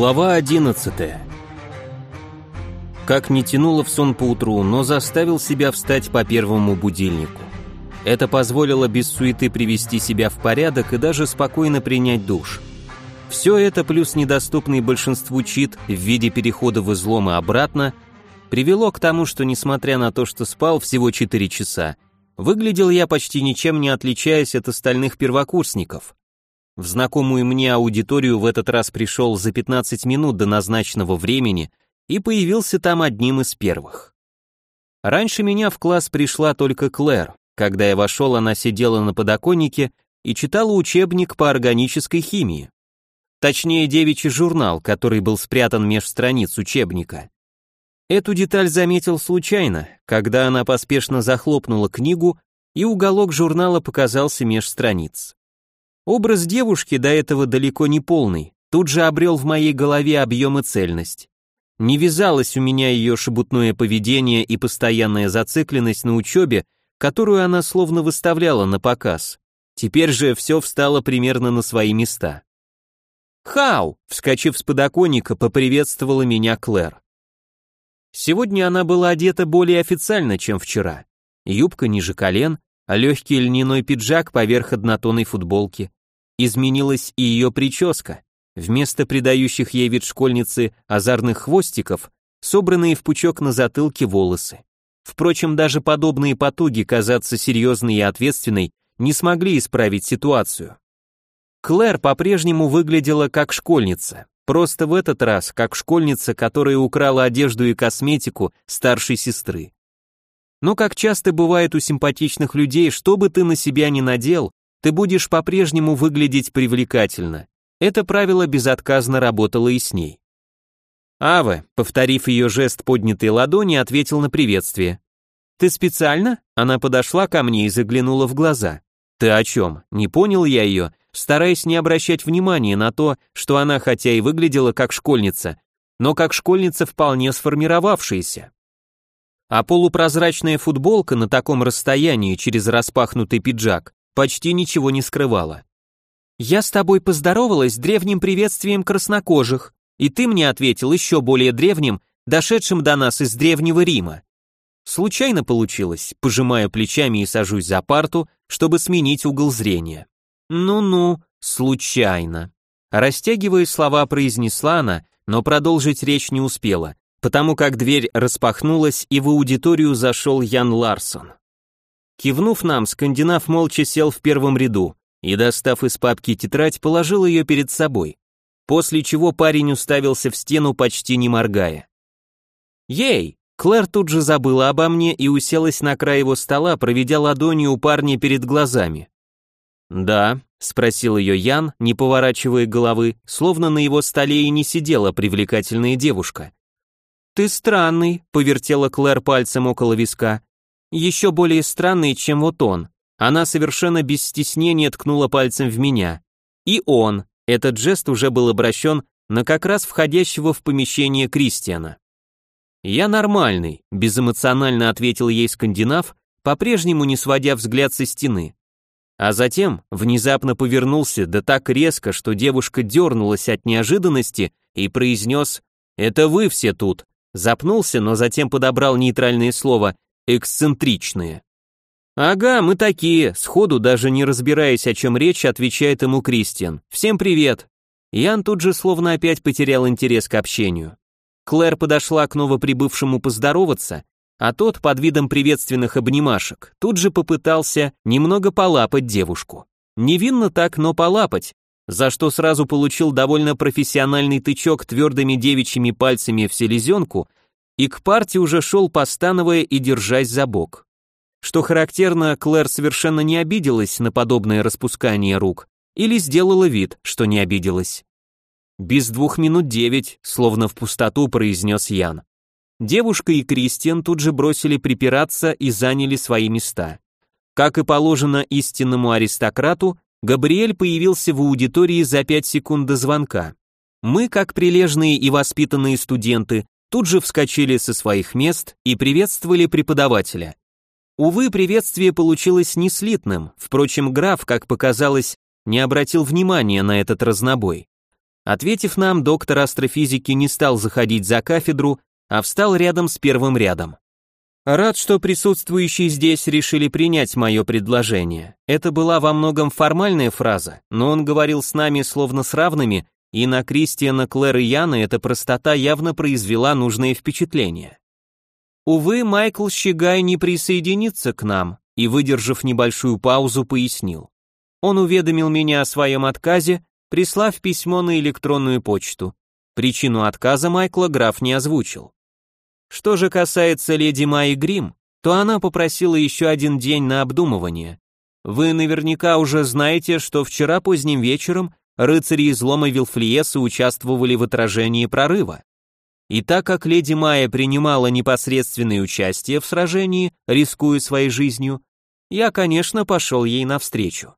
Глава 11 Как не тянуло в сон по утру, но заставил себя встать по первому будильнику. Это позволило без суеты привести себя в порядок и даже спокойно принять душ. Все это плюс недоступный большинству чит в виде перехода в излом и обратно привело к тому, что несмотря на то, что спал всего 4 часа, выглядел я почти ничем не отличаясь от остальных первокурсников. В знакомую мне аудиторию в этот раз пришел за 15 минут до назначенного времени и появился там одним из первых. Раньше меня в класс пришла только Клэр. Когда я вошел, она сидела на подоконнике и читала учебник по органической химии. Точнее, девичий журнал, который был спрятан меж страниц учебника. Эту деталь заметил случайно, когда она поспешно захлопнула книгу, и уголок журнала показался меж страниц. Образ девушки, до этого далеко не полный, тут же обрел в моей голове объем и цельность. Не вязалось у меня ее шебутное поведение и постоянная зацикленность на учебе, которую она словно выставляла на показ. Теперь же все встало примерно на свои места. «Хау!» — вскочив с подоконника, поприветствовала меня Клэр. Сегодня она была одета более официально, чем вчера. Юбка ниже колен, а легкий льняной пиджак поверх однотонной футболки. Изменилась и ее прическа. Вместо придающих ей вид школьницы озорных хвостиков, собранные в пучок на затылке волосы. Впрочем, даже подобные потуги казаться серьезной и ответственной не смогли исправить ситуацию. Клэр по-прежнему выглядела как школьница, просто в этот раз как школьница, которая украла одежду и косметику старшей сестры. Но как часто бывает у симпатичных людей, что бы ты на себя ни надел, ты будешь по-прежнему выглядеть привлекательно. Это правило безотказно работало и с ней. Ава, повторив ее жест поднятой ладони, ответил на приветствие. «Ты специально?» Она подошла ко мне и заглянула в глаза. «Ты о чем?» Не понял я ее, стараясь не обращать внимания на то, что она хотя и выглядела как школьница, но как школьница вполне сформировавшаяся а полупрозрачная футболка на таком расстоянии через распахнутый пиджак почти ничего не скрывала. «Я с тобой поздоровалась древним приветствием краснокожих, и ты мне ответил еще более древним, дошедшим до нас из Древнего Рима. Случайно получилось, пожимаю плечами и сажусь за парту, чтобы сменить угол зрения. Ну-ну, случайно. Растягивая слова, произнесла она, но продолжить речь не успела потому как дверь распахнулась, и в аудиторию зашел Ян Ларсон. Кивнув нам, скандинав молча сел в первом ряду и, достав из папки тетрадь, положил ее перед собой, после чего парень уставился в стену, почти не моргая. «Ей!» Клэр тут же забыла обо мне и уселась на край его стола, проведя ладонью у парня перед глазами. «Да», — спросил ее Ян, не поворачивая головы, словно на его столе и не сидела привлекательная девушка. «Ты странный», — повертела Клэр пальцем около виска. «Еще более странный, чем вот он». Она совершенно без стеснения ткнула пальцем в меня. И он. Этот жест уже был обращен на как раз входящего в помещение Кристиана. «Я нормальный», — безэмоционально ответил ей скандинав, по-прежнему не сводя взгляд со стены. А затем внезапно повернулся, да так резко, что девушка дернулась от неожиданности и произнес «Это вы все тут». Запнулся, но затем подобрал нейтральное слово «эксцентричные». «Ага, мы такие», сходу, даже не разбираясь, о чем речь, отвечает ему Кристиан. «Всем привет». Ян тут же словно опять потерял интерес к общению. Клэр подошла к новоприбывшему поздороваться, а тот под видом приветственных обнимашек тут же попытался немного полапать девушку. Невинно так, но полапать, за что сразу получил довольно профессиональный тычок твердыми девичьими пальцами в селезенку и к парте уже шел, постановая и держась за бок. Что характерно, Клэр совершенно не обиделась на подобное распускание рук или сделала вид, что не обиделась. «Без двух минут девять», словно в пустоту произнес Ян. Девушка и Кристиан тут же бросили припираться и заняли свои места. Как и положено истинному аристократу, Габриэль появился в аудитории за пять секунд до звонка. Мы, как прилежные и воспитанные студенты, тут же вскочили со своих мест и приветствовали преподавателя. Увы, приветствие получилось неслитным, впрочем, граф, как показалось, не обратил внимания на этот разнобой. Ответив нам, доктор астрофизики не стал заходить за кафедру, а встал рядом с первым рядом. Рад, что присутствующие здесь решили принять мое предложение. Это была во многом формальная фраза, но он говорил с нами словно с равными, и на Кристиана, Клэр и Яна эта простота явно произвела нужное впечатление. Увы, Майкл Щегай не присоединится к нам, и, выдержав небольшую паузу, пояснил. Он уведомил меня о своем отказе, прислав письмо на электронную почту. Причину отказа Майкла граф не озвучил. Что же касается леди Майи Грим, то она попросила еще один день на обдумывание. Вы наверняка уже знаете, что вчера поздним вечером рыцари излома Вилфлиеса участвовали в отражении прорыва. И так как леди Майя принимала непосредственное участие в сражении, рискуя своей жизнью, я, конечно, пошел ей навстречу.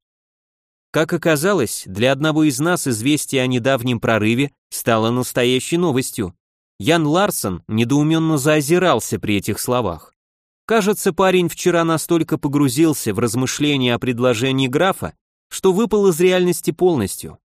Как оказалось, для одного из нас известие о недавнем прорыве стало настоящей новостью. Ян Ларсон недоуменно заозирался при этих словах. Кажется, парень вчера настолько погрузился в размышления о предложении графа, что выпал из реальности полностью.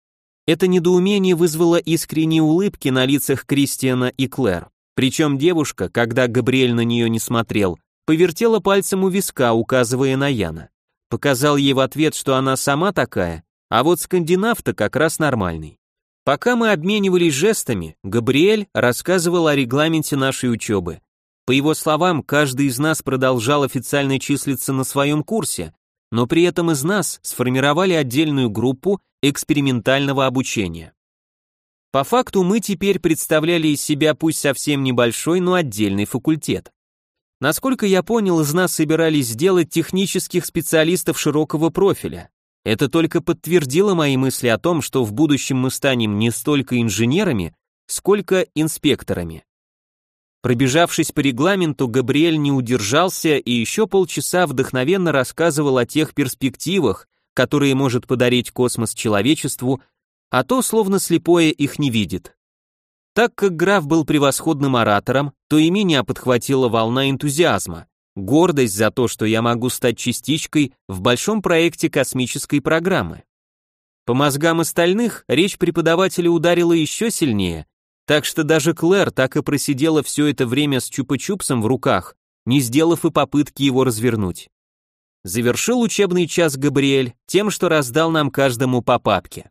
Это недоумение вызвало искренние улыбки на лицах Кристиана и Клэр. Причем девушка, когда Габриэль на нее не смотрел, повертела пальцем у виска, указывая на Яна. Показал ей в ответ, что она сама такая, а вот скандинав-то как раз нормальный. Пока мы обменивались жестами, Габриэль рассказывал о регламенте нашей учебы. По его словам, каждый из нас продолжал официально числиться на своем курсе, но при этом из нас сформировали отдельную группу экспериментального обучения. По факту мы теперь представляли из себя пусть совсем небольшой, но отдельный факультет. Насколько я понял, из нас собирались сделать технических специалистов широкого профиля. Это только подтвердило мои мысли о том, что в будущем мы станем не столько инженерами, сколько инспекторами. Пробежавшись по регламенту, Габриэль не удержался и еще полчаса вдохновенно рассказывал о тех перспективах, которые может подарить космос человечеству, а то словно слепое их не видит. Так как граф был превосходным оратором, то и меня подхватила волна энтузиазма, гордость за то, что я могу стать частичкой в большом проекте космической программы. По мозгам остальных речь преподавателя ударила еще сильнее, так что даже Клэр так и просидела все это время с чупа-чупсом в руках, не сделав и попытки его развернуть. Завершил учебный час Габриэль тем, что раздал нам каждому по папке.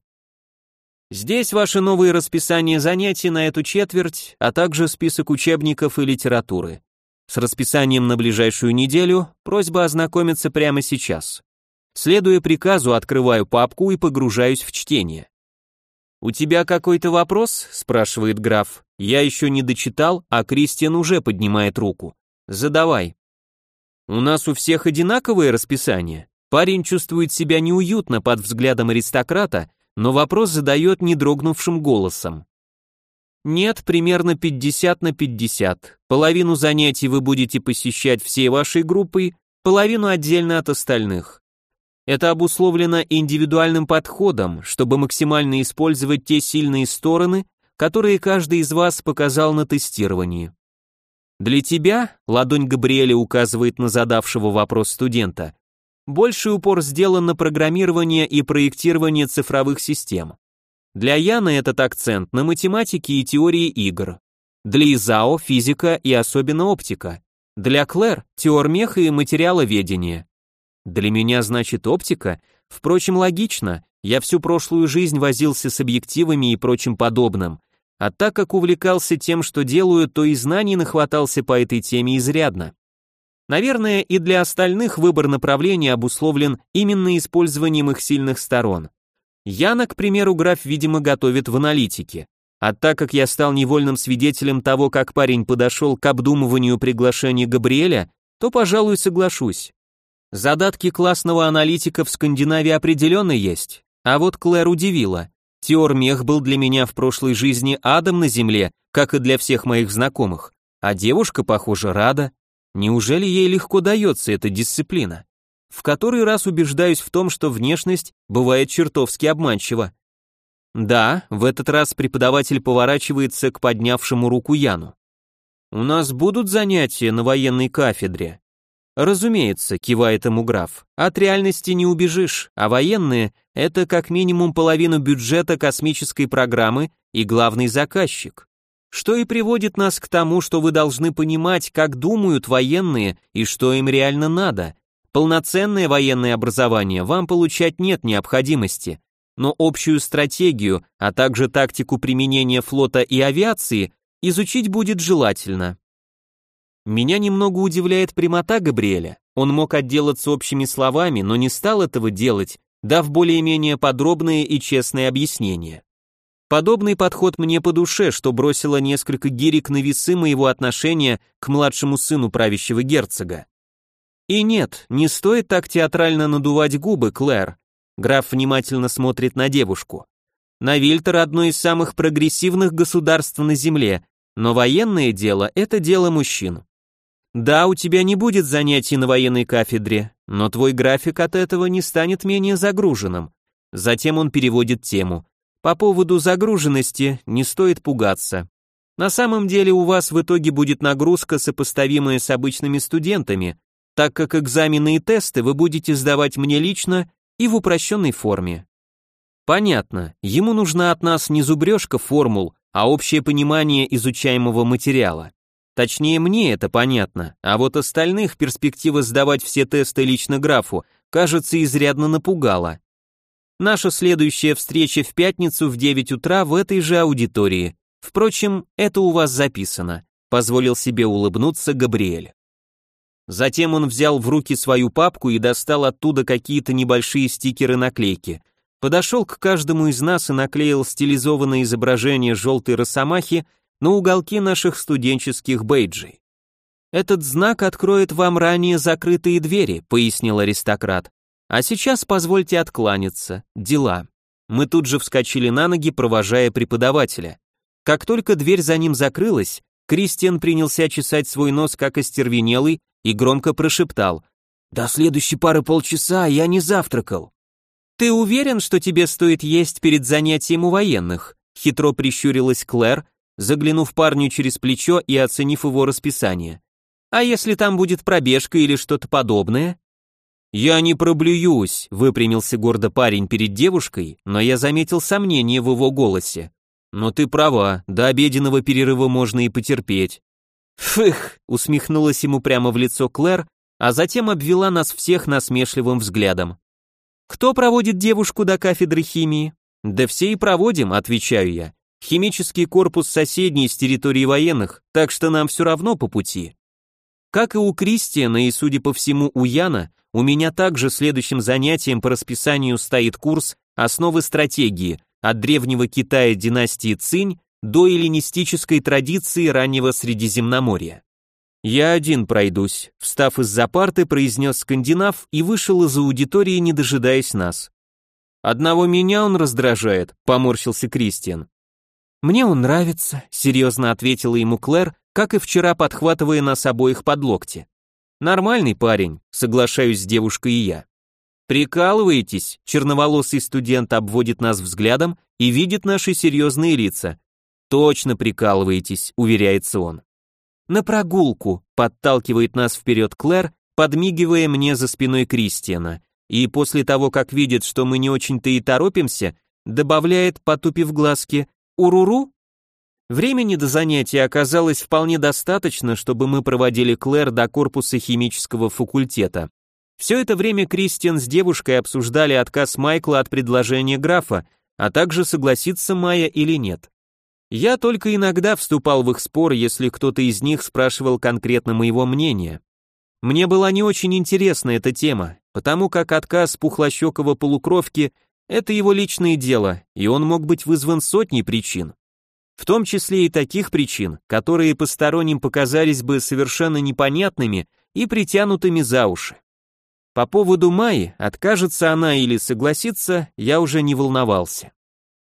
Здесь ваши новые расписания занятий на эту четверть, а также список учебников и литературы. С расписанием на ближайшую неделю просьба ознакомиться прямо сейчас. Следуя приказу, открываю папку и погружаюсь в чтение. «У тебя какой-то вопрос?» – спрашивает граф. Я еще не дочитал, а Кристиан уже поднимает руку. «Задавай». «У нас у всех одинаковое расписание?» Парень чувствует себя неуютно под взглядом аристократа, но вопрос задает не дрогнувшим голосом. Нет, примерно 50 на 50. Половину занятий вы будете посещать всей вашей группой, половину отдельно от остальных. Это обусловлено индивидуальным подходом, чтобы максимально использовать те сильные стороны, которые каждый из вас показал на тестировании. Для тебя, ладонь Габриэля указывает на задавшего вопрос студента, больший упор сделан на программирование и проектирование цифровых систем. Для Яна этот акцент на математике и теории игр. Для Изао физика и особенно оптика. Для Клэр теормеха и материаловедение. Для меня значит оптика? Впрочем, логично, я всю прошлую жизнь возился с объективами и прочим подобным, а так как увлекался тем, что делаю, то и знаний нахватался по этой теме изрядно. Наверное, и для остальных выбор направления обусловлен именно использованием их сильных сторон. Яна, к примеру, граф, видимо, готовит в аналитике. А так как я стал невольным свидетелем того, как парень подошел к обдумыванию приглашения Габриэля, то, пожалуй, соглашусь. Задатки классного аналитика в Скандинавии определенно есть. А вот Клэр удивила. Теормех был для меня в прошлой жизни адом на земле, как и для всех моих знакомых. А девушка, похоже, рада. Неужели ей легко дается эта дисциплина? В который раз убеждаюсь в том, что внешность бывает чертовски обманчива. Да, в этот раз преподаватель поворачивается к поднявшему руку Яну. У нас будут занятия на военной кафедре. Разумеется, кивает ему граф. От реальности не убежишь, а военные — это как минимум половину бюджета космической программы и главный заказчик. Что и приводит нас к тому, что вы должны понимать, как думают военные и что им реально надо. Полноценное военное образование вам получать нет необходимости, но общую стратегию, а также тактику применения флота и авиации изучить будет желательно. Меня немного удивляет прямота Габриэля. Он мог отделаться общими словами, но не стал этого делать, дав более-менее подробные и честные объяснения. Подобный подход мне по душе, что бросило несколько гирек на весы моего отношения к младшему сыну правящего герцога. И нет, не стоит так театрально надувать губы, Клэр. Граф внимательно смотрит на девушку. Навильтер одно из самых прогрессивных государств на Земле, но военное дело – это дело мужчин. Да, у тебя не будет занятий на военной кафедре, но твой график от этого не станет менее загруженным. Затем он переводит тему. По поводу загруженности не стоит пугаться. На самом деле у вас в итоге будет нагрузка, сопоставимая с обычными студентами, так как экзамены и тесты вы будете сдавать мне лично и в упрощенной форме. Понятно, ему нужна от нас не зубрежка формул, а общее понимание изучаемого материала. Точнее, мне это понятно, а вот остальных перспектива сдавать все тесты лично графу, кажется, изрядно напугала. Наша следующая встреча в пятницу в 9 утра в этой же аудитории. Впрочем, это у вас записано, позволил себе улыбнуться Габриэль. Затем он взял в руки свою папку и достал оттуда какие-то небольшие стикеры-наклейки. Подошел к каждому из нас и наклеил стилизованное изображение желтой росомахи на уголки наших студенческих бейджей. «Этот знак откроет вам ранее закрытые двери», — пояснил аристократ. «А сейчас позвольте откланяться. Дела». Мы тут же вскочили на ноги, провожая преподавателя. Как только дверь за ним закрылась, Кристиан принялся чесать свой нос как остервенелый и громко прошептал «До следующей пары полчаса я не завтракал». «Ты уверен, что тебе стоит есть перед занятием у военных?» Хитро прищурилась Клэр, заглянув парню через плечо и оценив его расписание. А если там будет пробежка или что-то подобное? Я не проблююсь, выпрямился гордо парень перед девушкой, но я заметил сомнение в его голосе. Но ты права, до обеденного перерыва можно и потерпеть. Фых, усмехнулась ему прямо в лицо Клэр, а затем обвела нас всех насмешливым взглядом. Кто проводит девушку до кафедры химии? Да все и проводим, отвечаю я. Химический корпус соседний с территории военных, так что нам все равно по пути. Как и у Кристиана и, судя по всему, у Яна, у меня также следующим занятием по расписанию стоит курс «Основы стратегии» от древнего Китая династии Цинь до эллинистической традиции раннего Средиземноморья. «Я один пройдусь», — встав из-за парты, произнес скандинав и вышел из аудитории, не дожидаясь нас. «Одного меня он раздражает», — поморщился Кристиан. «Мне он нравится», — серьезно ответила ему Клэр, как и вчера подхватывая нас обоих под локти. «Нормальный парень», — соглашаюсь с девушкой и я. «Прикалываетесь?» — черноволосый студент обводит нас взглядом и видит наши серьезные лица. «Точно прикалываетесь», — уверяется он. «На прогулку», — подталкивает нас вперед Клэр, подмигивая мне за спиной Кристиана, и после того, как видит, что мы не очень-то и торопимся, добавляет, потупив глазки, Уруру? Времени до занятия оказалось вполне достаточно, чтобы мы проводили Клэр до корпуса химического факультета. Все это время Кристиан с девушкой обсуждали отказ Майкла от предложения графа, а также согласится Майя или нет. Я только иногда вступал в их спор, если кто-то из них спрашивал конкретно моего мнения. Мне была не очень интересна эта тема, потому как отказ пухлощекого полукровки это его личное дело, и он мог быть вызван сотней причин. В том числе и таких причин, которые посторонним показались бы совершенно непонятными и притянутыми за уши. По поводу Майи, откажется она или согласится, я уже не волновался.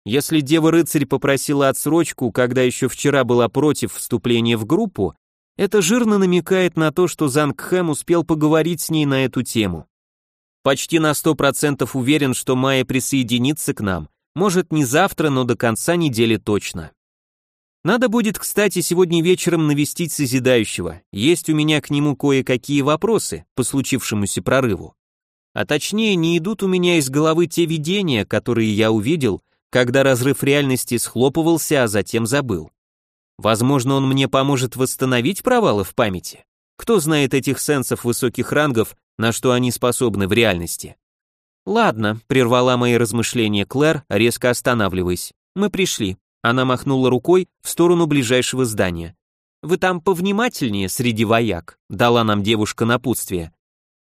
Если Дева-рыцарь попросила отсрочку, когда еще вчера была против вступления в группу, это жирно намекает на то, что Зангхэм успел поговорить с ней на эту тему. Почти на сто процентов уверен, что Майя присоединится к нам. Может, не завтра, но до конца недели точно. Надо будет, кстати, сегодня вечером навестить Созидающего. Есть у меня к нему кое-какие вопросы по случившемуся прорыву. А точнее, не идут у меня из головы те видения, которые я увидел, когда разрыв реальности схлопывался, а затем забыл. Возможно, он мне поможет восстановить провалы в памяти. Кто знает этих сенсов высоких рангов, на что они способны в реальности? Ладно, прервала мои размышления Клэр, резко останавливаясь. Мы пришли. Она махнула рукой в сторону ближайшего здания. «Вы там повнимательнее среди вояк», — дала нам девушка напутствие.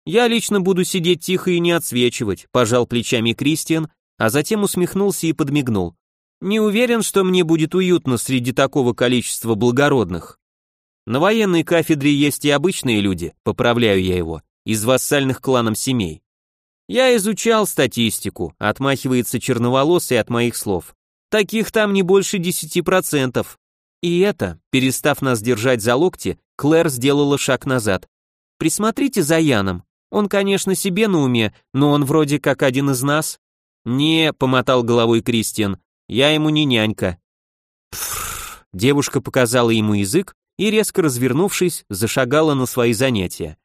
«Я лично буду сидеть тихо и не отсвечивать», — пожал плечами Кристиан, а затем усмехнулся и подмигнул. «Не уверен, что мне будет уютно среди такого количества благородных». «На военной кафедре есть и обычные люди», — поправляю я его, из вассальных кланам семей. «Я изучал статистику», — отмахивается черноволосый от моих слов. Таких там не больше десяти процентов. И это, перестав нас держать за локти, Клэр сделала шаг назад. Присмотрите за Яном. Он, конечно, себе на уме, но он вроде как один из нас. Не, помотал головой Кристиан. Я ему не нянька. Пфф, девушка показала ему язык и, резко развернувшись, зашагала на свои занятия.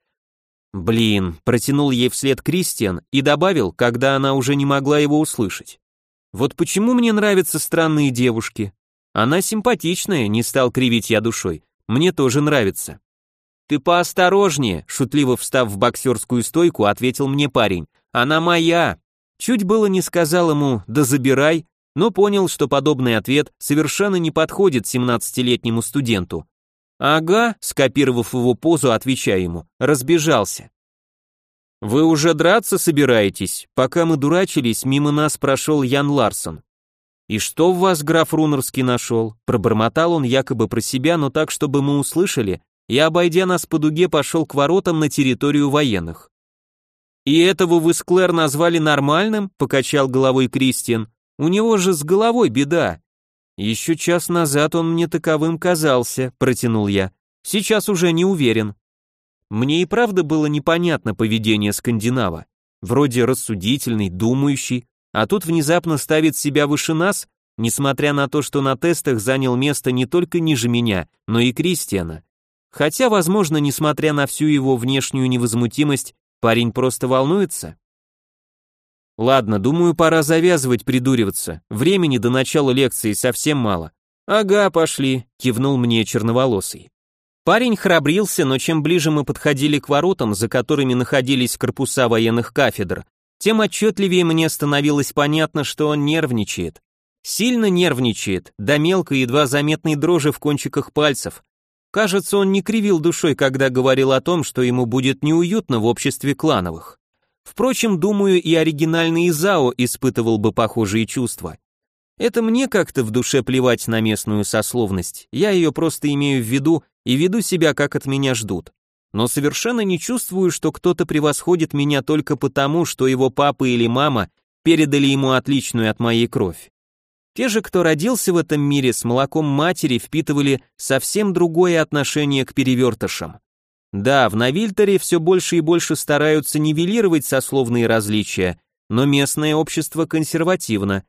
Блин, протянул ей вслед Кристиан и добавил, когда она уже не могла его услышать. Вот почему мне нравятся странные девушки. Она симпатичная, не стал кривить я душой. Мне тоже нравится. Ты поосторожнее, шутливо встав в боксерскую стойку, ответил мне парень. Она моя. Чуть было не сказал ему «да забирай», но понял, что подобный ответ совершенно не подходит 17-летнему студенту. Ага, скопировав его позу, отвечая ему, разбежался. «Вы уже драться собираетесь?» Пока мы дурачились, мимо нас прошел Ян Ларсон. «И что в вас граф Рунерский нашел?» Пробормотал он якобы про себя, но так, чтобы мы услышали, и, обойдя нас по дуге, пошел к воротам на территорию военных. «И этого вы с Клэр назвали нормальным?» — покачал головой Кристиан. «У него же с головой беда». «Еще час назад он мне таковым казался», — протянул я. «Сейчас уже не уверен». Мне и правда было непонятно поведение скандинава. Вроде рассудительный, думающий, а тут внезапно ставит себя выше нас, несмотря на то, что на тестах занял место не только ниже меня, но и Кристиана. Хотя, возможно, несмотря на всю его внешнюю невозмутимость, парень просто волнуется. Ладно, думаю, пора завязывать придуриваться. Времени до начала лекции совсем мало. Ага, пошли, кивнул мне черноволосый. Парень храбрился, но чем ближе мы подходили к воротам, за которыми находились корпуса военных кафедр, тем отчетливее мне становилось понятно, что он нервничает. Сильно нервничает, до мелкой едва заметной дрожи в кончиках пальцев. Кажется, он не кривил душой, когда говорил о том, что ему будет неуютно в обществе клановых. Впрочем, думаю, и оригинальный Изао испытывал бы похожие чувства. Это мне как-то в душе плевать на местную сословность, я ее просто имею в виду и веду себя, как от меня ждут. Но совершенно не чувствую, что кто-то превосходит меня только потому, что его папа или мама передали ему отличную от моей кровь. Те же, кто родился в этом мире с молоком матери, впитывали совсем другое отношение к перевертышам. Да, в Навильтере все больше и больше стараются нивелировать сословные различия, но местное общество консервативно,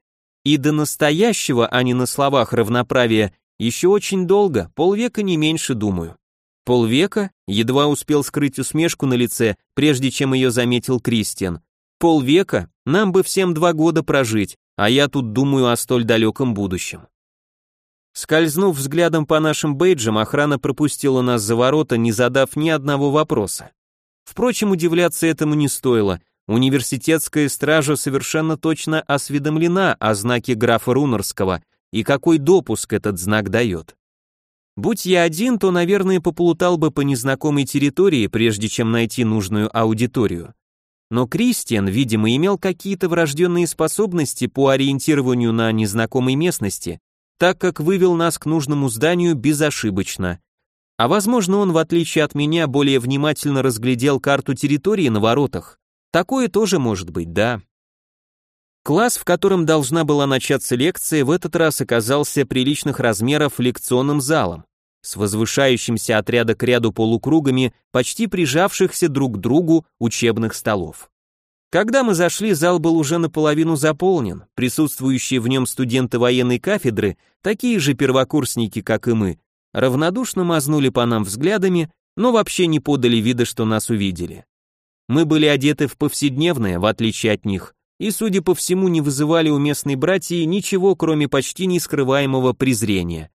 и до настоящего, а не на словах равноправия, еще очень долго, полвека не меньше, думаю. Полвека? Едва успел скрыть усмешку на лице, прежде чем ее заметил Кристиан. Полвека? Нам бы всем два года прожить, а я тут думаю о столь далеком будущем. Скользнув взглядом по нашим бейджам, охрана пропустила нас за ворота, не задав ни одного вопроса. Впрочем, удивляться этому не стоило, Университетская стража совершенно точно осведомлена о знаке графа Рунерского и какой допуск этот знак дает. Будь я один, то, наверное, поплутал бы по незнакомой территории, прежде чем найти нужную аудиторию. Но Кристиан, видимо, имел какие-то врожденные способности по ориентированию на незнакомой местности, так как вывел нас к нужному зданию безошибочно. А возможно, он, в отличие от меня, более внимательно разглядел карту территории на воротах, Такое тоже может быть, да. Класс, в котором должна была начаться лекция, в этот раз оказался приличных размеров лекционным залом, с возвышающимся от ряда к ряду полукругами, почти прижавшихся друг к другу учебных столов. Когда мы зашли, зал был уже наполовину заполнен, присутствующие в нем студенты военной кафедры, такие же первокурсники, как и мы, равнодушно мазнули по нам взглядами, но вообще не подали вида, что нас увидели. Мы были одеты в повседневное, в отличие от них, и, судя по всему, не вызывали у местной братьи ничего, кроме почти нескрываемого презрения.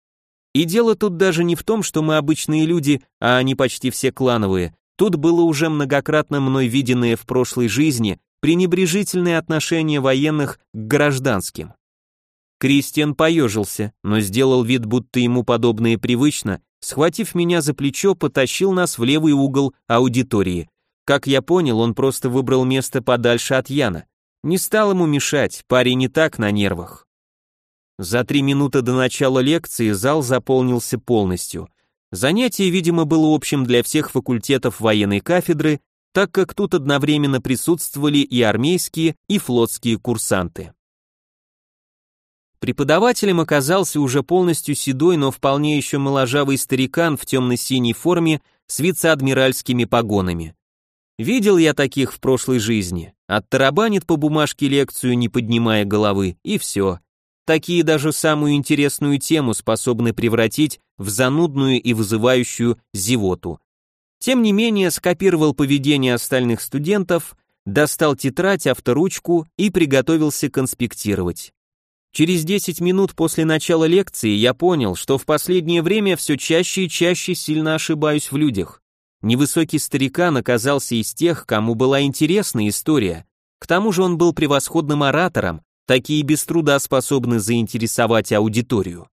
И дело тут даже не в том, что мы обычные люди, а они почти все клановые. Тут было уже многократно мной виденное в прошлой жизни пренебрежительное отношение военных к гражданским. Кристиан поежился, но сделал вид, будто ему подобное привычно, схватив меня за плечо, потащил нас в левый угол аудитории. Как я понял, он просто выбрал место подальше от Яна. Не стал ему мешать, парень не так на нервах. За три минуты до начала лекции зал заполнился полностью. Занятие, видимо, было общим для всех факультетов военной кафедры, так как тут одновременно присутствовали и армейские, и флотские курсанты. Преподавателем оказался уже полностью седой, но вполне еще моложавый старикан в темно-синей форме с вице-адмиральскими погонами. Видел я таких в прошлой жизни. Оттарабанит по бумажке лекцию, не поднимая головы, и все. Такие даже самую интересную тему способны превратить в занудную и вызывающую зевоту. Тем не менее, скопировал поведение остальных студентов, достал тетрадь, авторучку и приготовился конспектировать. Через 10 минут после начала лекции я понял, что в последнее время все чаще и чаще сильно ошибаюсь в людях. Невысокий старикан оказался из тех, кому была интересна история. К тому же он был превосходным оратором, такие без труда способны заинтересовать аудиторию.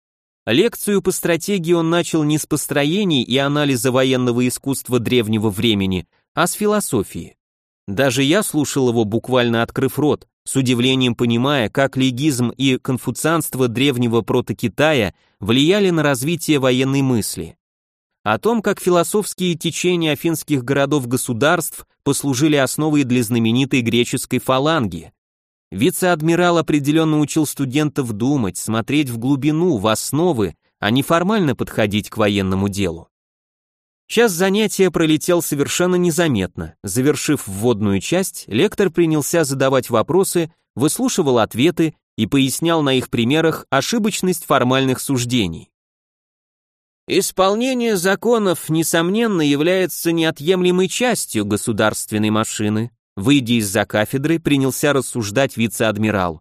Лекцию по стратегии он начал не с построений и анализа военного искусства древнего времени, а с философии. Даже я слушал его, буквально открыв рот, с удивлением понимая, как легизм и конфуцианство древнего протокитая влияли на развитие военной мысли. О том, как философские течения афинских городов-государств послужили основой для знаменитой греческой фаланги, Вице-адмирал определенно учил студентов думать, смотреть в глубину, в основы, а не формально подходить к военному делу. Час занятия пролетел совершенно незаметно. Завершив вводную часть, лектор принялся задавать вопросы, выслушивал ответы и пояснял на их примерах ошибочность формальных суждений. Исполнение законов, несомненно, является неотъемлемой частью государственной машины, Выйдя из-за кафедры, принялся рассуждать вице-адмирал.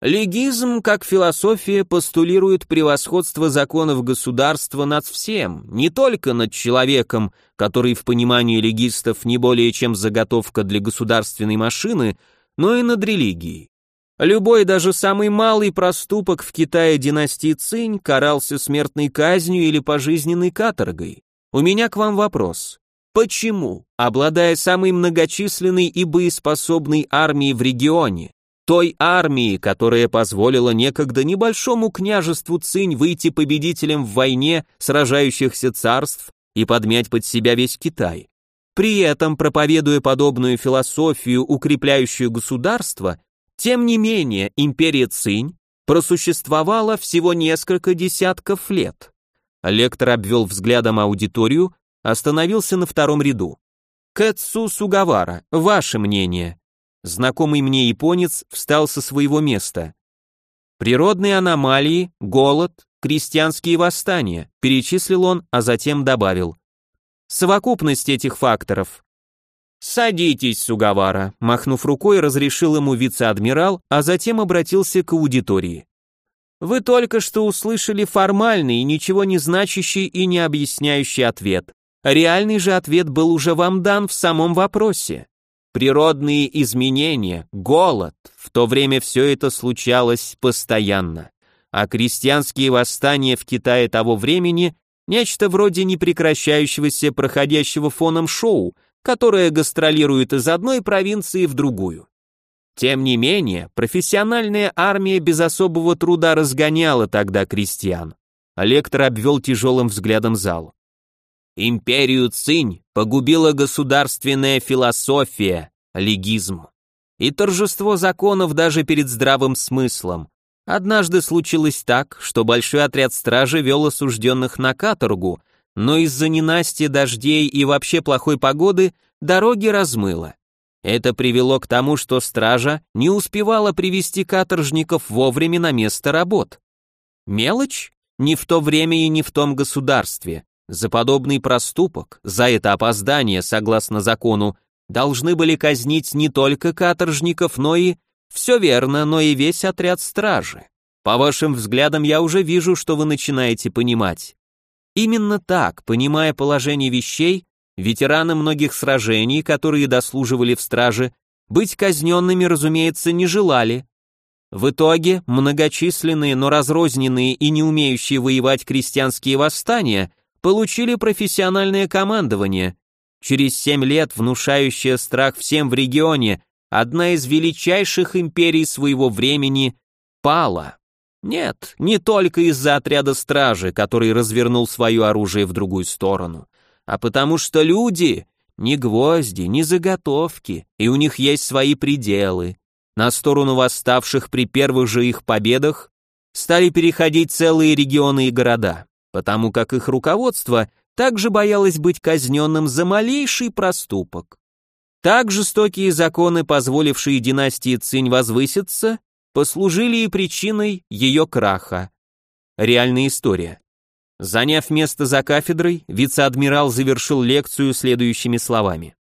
Легизм, как философия, постулирует превосходство законов государства над всем, не только над человеком, который в понимании легистов не более чем заготовка для государственной машины, но и над религией. Любой, даже самый малый проступок в Китае династии Цинь карался смертной казнью или пожизненной каторгой. У меня к вам вопрос. Почему, обладая самой многочисленной и боеспособной армией в регионе, той армии, которая позволила некогда небольшому княжеству Цинь выйти победителем в войне сражающихся царств и подмять под себя весь Китай, при этом проповедуя подобную философию, укрепляющую государство, тем не менее империя Цинь просуществовала всего несколько десятков лет. Лектор обвел взглядом аудиторию, остановился на втором ряду. Кэтсу Сугавара, ваше мнение. Знакомый мне японец встал со своего места. Природные аномалии, голод, крестьянские восстания, перечислил он, а затем добавил. Совокупность этих факторов. Садитесь, Сугавара, махнув рукой, разрешил ему вице-адмирал, а затем обратился к аудитории. Вы только что услышали формальный, ничего не значащий и не объясняющий ответ. Реальный же ответ был уже вам дан в самом вопросе. Природные изменения, голод, в то время все это случалось постоянно. А крестьянские восстания в Китае того времени – нечто вроде непрекращающегося проходящего фоном шоу, которое гастролирует из одной провинции в другую. Тем не менее, профессиональная армия без особого труда разгоняла тогда крестьян. Лектор обвел тяжелым взглядом зал. Империю Цинь погубила государственная философия, легизм. И торжество законов даже перед здравым смыслом. Однажды случилось так, что большой отряд стражи вел осужденных на каторгу, но из-за ненастья, дождей и вообще плохой погоды дороги размыло. Это привело к тому, что стража не успевала привести каторжников вовремя на место работ. Мелочь? Не в то время и не в том государстве. За подобный проступок, за это опоздание, согласно закону, должны были казнить не только каторжников, но и... Все верно, но и весь отряд стражи. По вашим взглядам я уже вижу, что вы начинаете понимать. Именно так, понимая положение вещей, ветераны многих сражений, которые дослуживали в страже, быть казненными, разумеется, не желали. В итоге многочисленные, но разрозненные и не умеющие воевать крестьянские восстания получили профессиональное командование. Через семь лет внушающее страх всем в регионе, одна из величайших империй своего времени пала. Нет, не только из-за отряда стражи, который развернул свое оружие в другую сторону, а потому что люди не гвозди, не заготовки, и у них есть свои пределы. На сторону восставших при первых же их победах стали переходить целые регионы и города потому как их руководство также боялось быть казненным за малейший проступок. Так жестокие законы, позволившие династии Цинь возвыситься, послужили и причиной ее краха. Реальная история. Заняв место за кафедрой, вице-адмирал завершил лекцию следующими словами.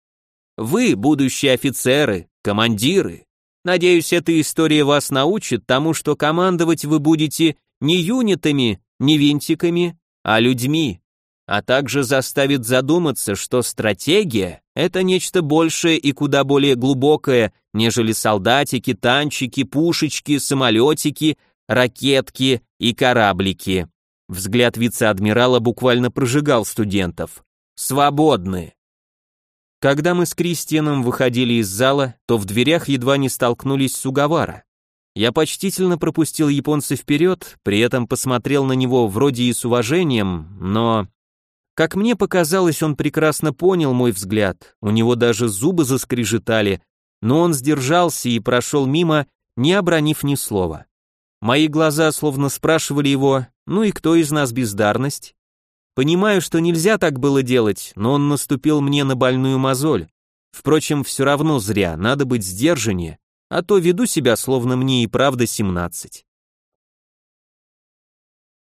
«Вы, будущие офицеры, командиры, надеюсь, эта история вас научит тому, что командовать вы будете не юнитами, не винтиками, а людьми, а также заставит задуматься, что стратегия — это нечто большее и куда более глубокое, нежели солдатики, танчики, пушечки, самолетики, ракетки и кораблики. Взгляд вице-адмирала буквально прожигал студентов. Свободны. Когда мы с Кристианом выходили из зала, то в дверях едва не столкнулись с Угавара. Я почтительно пропустил японца вперед, при этом посмотрел на него вроде и с уважением, но... Как мне показалось, он прекрасно понял мой взгляд, у него даже зубы заскрежетали, но он сдержался и прошел мимо, не обронив ни слова. Мои глаза словно спрашивали его, ну и кто из нас бездарность? Понимаю, что нельзя так было делать, но он наступил мне на больную мозоль. Впрочем, все равно зря, надо быть сдержаннее а то веду себя, словно мне и правда семнадцать.